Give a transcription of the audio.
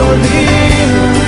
dormir.